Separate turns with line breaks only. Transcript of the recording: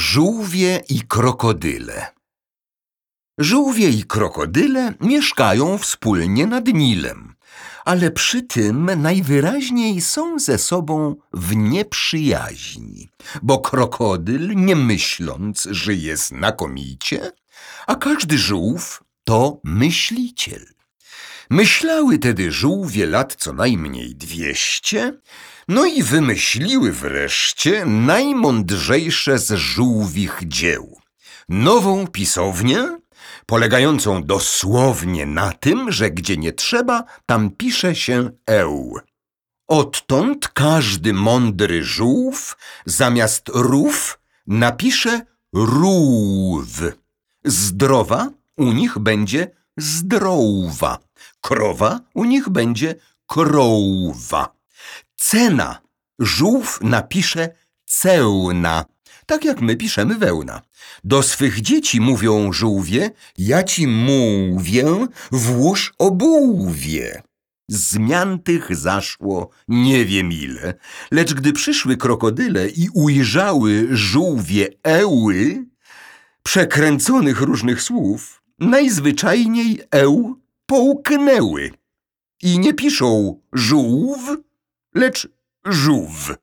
Żółwie i krokodyle Żółwie i krokodyle mieszkają wspólnie nad Nilem, ale przy tym najwyraźniej są ze sobą w nieprzyjaźni, bo krokodyl, nie myśląc, żyje znakomicie, a każdy żółw to myśliciel. Myślały tedy żółwie lat co najmniej dwieście, no i wymyśliły wreszcie najmądrzejsze z żółwich dzieł. Nową pisownię, polegającą dosłownie na tym, że gdzie nie trzeba, tam pisze się eł. Odtąd każdy mądry żółw zamiast rów napisze rół. Zdrowa u nich będzie zdrowa. Krowa u nich będzie krowa. Cena. Żółw napisze cełna, tak jak my piszemy wełna. Do swych dzieci mówią żółwie, ja ci mówię, włóż obuwie. Zmian tych zaszło nie wiem ile, lecz gdy przyszły krokodyle i ujrzały żółwie eły, przekręconych różnych słów, najzwyczajniej eł połknęły. I nie piszą żółw, lecz żółw.